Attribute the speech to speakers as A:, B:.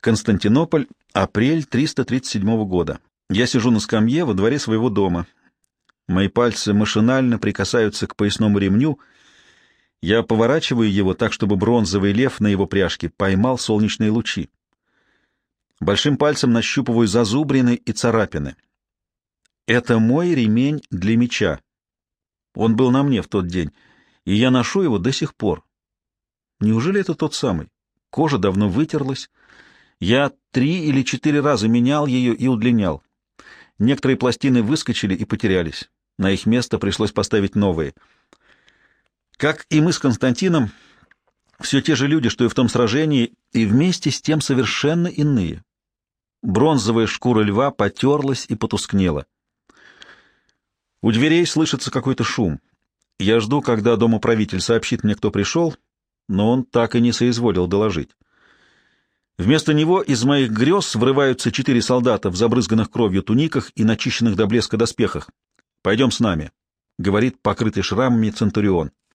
A: Константинополь, апрель 337 года. Я сижу на скамье во дворе своего дома. Мои пальцы машинально прикасаются к поясному ремню. Я поворачиваю его так, чтобы бронзовый лев на его пряжке поймал солнечные лучи. Большим пальцем нащупываю зазубрины и царапины. Это мой ремень для меча. Он был на мне в тот день, и я ношу его до сих пор. Неужели это тот самый? Кожа давно вытерлась. Я три или четыре раза менял ее и удлинял. Некоторые пластины выскочили и потерялись. На их место пришлось поставить новые. Как и мы с Константином, все те же люди, что и в том сражении, и вместе с тем совершенно иные. Бронзовая шкура льва потерлась и потускнела. У дверей слышится какой-то шум. Я жду, когда домоправитель сообщит мне, кто пришел, но он так и не соизволил доложить. Вместо него из моих грез врываются четыре солдата в забрызганных кровью туниках и начищенных до блеска доспехах. «Пойдем с нами», — говорит покрытый шрамами Центурион.